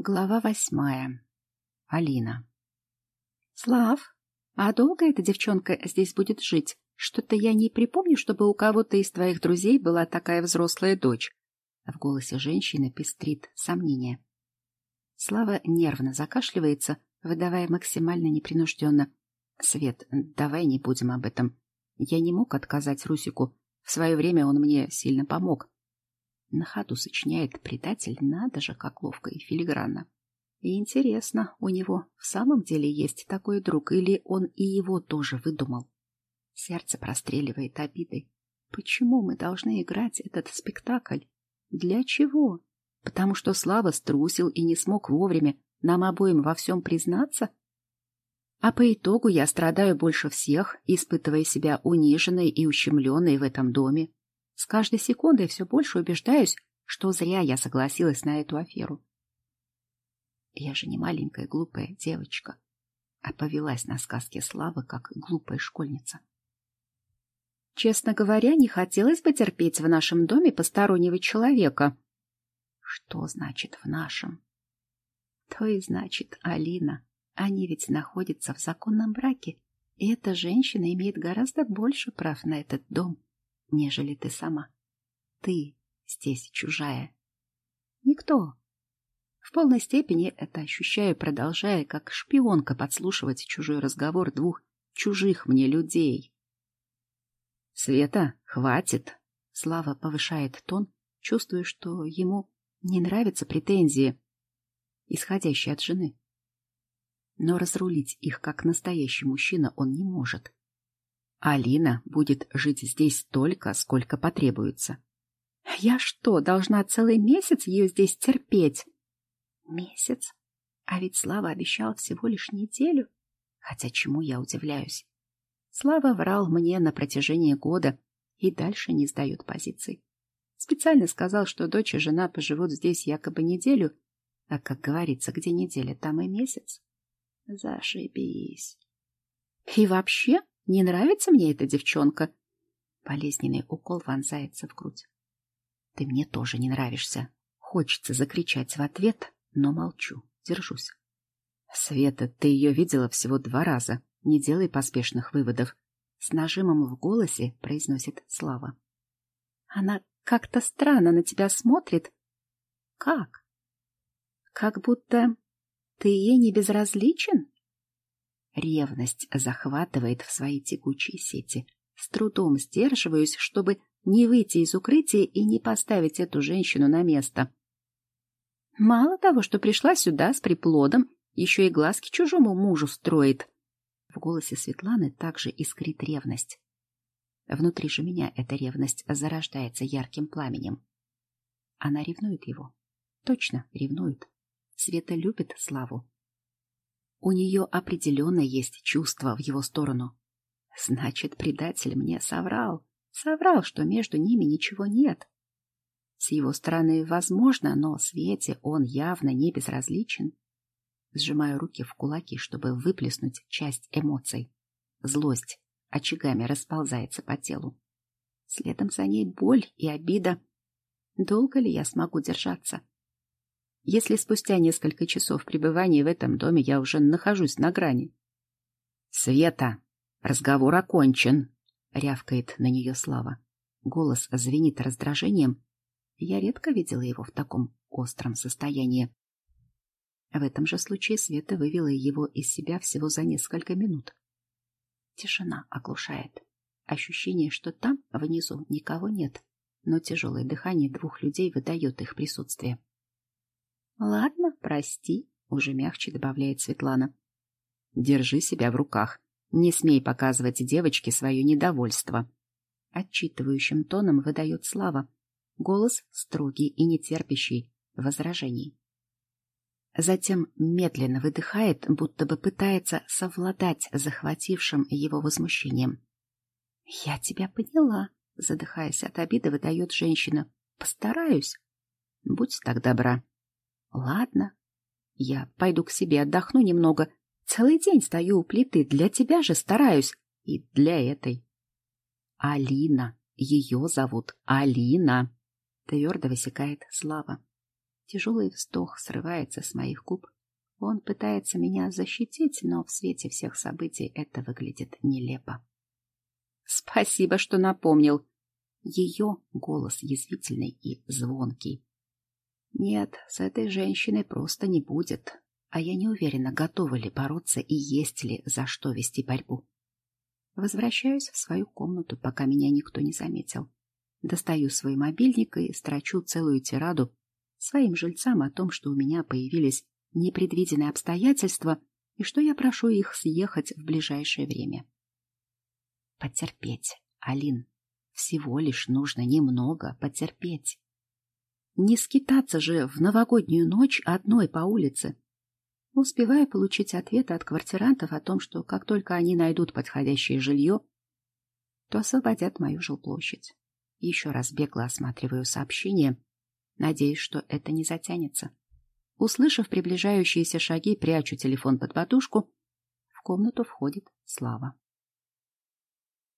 Глава восьмая. Алина. Слав, а долго эта девчонка здесь будет жить? Что-то я не припомню, чтобы у кого-то из твоих друзей была такая взрослая дочь. В голосе женщины пестрит сомнение. Слава нервно закашливается, выдавая максимально непринужденно. Свет, давай не будем об этом. Я не мог отказать Русику. В свое время он мне сильно помог. На ходу сочиняет предатель, надо же, как ловко и филигранно. И интересно, у него в самом деле есть такой друг, или он и его тоже выдумал? Сердце простреливает обидой. Почему мы должны играть этот спектакль? Для чего? Потому что Слава струсил и не смог вовремя нам обоим во всем признаться? А по итогу я страдаю больше всех, испытывая себя униженной и ущемленной в этом доме, с каждой секундой все больше убеждаюсь, что зря я согласилась на эту аферу. Я же не маленькая глупая девочка, а повелась на сказки Славы, как глупая школьница. Честно говоря, не хотелось бы терпеть в нашем доме постороннего человека. Что значит «в нашем»? То и значит Алина. Они ведь находятся в законном браке, и эта женщина имеет гораздо больше прав на этот дом, нежели ты сама. Ты здесь чужая. Никто. В полной степени это ощущаю, продолжая, как шпионка, подслушивать чужой разговор двух чужих мне людей. Света, хватит. Слава повышает тон, чувствуя, что ему не нравятся претензии, исходящие от жены. Но разрулить их, как настоящий мужчина, он не может. Алина будет жить здесь столько, сколько потребуется. Я что, должна целый месяц ее здесь терпеть? Месяц? А ведь Слава обещал всего лишь неделю. Хотя чему я удивляюсь? Слава врал мне на протяжении года и дальше не сдает позиций. Специально сказал, что дочь и жена поживут здесь якобы неделю, а, как говорится, где неделя, там и месяц. Зашибись. И вообще, не нравится мне эта девчонка? Болезненный укол вонзается в грудь. Ты мне тоже не нравишься. Хочется закричать в ответ, но молчу, держусь. Света, ты ее видела всего два раза. Не делай поспешных выводов. С нажимом в голосе произносит Слава. Она как-то странно на тебя смотрит. Как? Как будто ты ей не безразличен? Ревность захватывает в свои текучие сети. С трудом сдерживаюсь, чтобы не выйти из укрытия и не поставить эту женщину на место. Мало того, что пришла сюда с приплодом, еще и глазки чужому мужу строит. В голосе Светланы также искрит ревность. Внутри же меня эта ревность зарождается ярким пламенем. Она ревнует его. Точно, ревнует. Света любит Славу, у нее определенно есть чувство в его сторону. Значит, предатель мне соврал. Соврал, что между ними ничего нет. С его стороны возможно, но Свете он явно не безразличен. Сжимаю руки в кулаки, чтобы выплеснуть часть эмоций. Злость очагами расползается по телу. Следом за ней боль и обида. Долго ли я смогу держаться? Если спустя несколько часов пребывания в этом доме я уже нахожусь на грани. «Света, разговор окончен!» — рявкает на нее Слава. Голос звенит раздражением. Я редко видела его в таком остром состоянии. В этом же случае Света вывела его из себя всего за несколько минут. Тишина оглушает. Ощущение, что там, внизу, никого нет, но тяжелое дыхание двух людей выдает их присутствие. Ладно, прости, уже мягче добавляет Светлана. Держи себя в руках. Не смей показывать девочке свое недовольство. Отчитывающим тоном выдает Слава. Голос строгий и нетерпящий возражений. Затем медленно выдыхает, будто бы пытается совладать захватившим его возмущением. «Я тебя поняла», — задыхаясь от обиды, выдает женщина. «Постараюсь». «Будь так добра», Ладно, я пойду к себе отдохну немного. Целый день стою у плиты, для тебя же стараюсь. И для этой. Алина. Ее зовут Алина. Твердо высекает Слава. Тяжелый вздох срывается с моих губ. Он пытается меня защитить, но в свете всех событий это выглядит нелепо. «Спасибо, что напомнил!» Ее голос язвительный и звонкий. «Нет, с этой женщиной просто не будет. А я не уверена, готова ли бороться и есть ли за что вести борьбу. Возвращаюсь в свою комнату, пока меня никто не заметил. Достаю свой мобильник и строчу целую тираду своим жильцам о том, что у меня появились непредвиденные обстоятельства и что я прошу их съехать в ближайшее время. Потерпеть, Алин. Всего лишь нужно немного потерпеть. Не скитаться же в новогоднюю ночь одной по улице. Успеваю получить ответы от квартирантов о том, что как только они найдут подходящее жилье, то освободят мою жилплощадь. Еще раз бегло осматриваю сообщение, надеясь, что это не затянется. Услышав приближающиеся шаги, прячу телефон под подушку. В комнату входит Слава.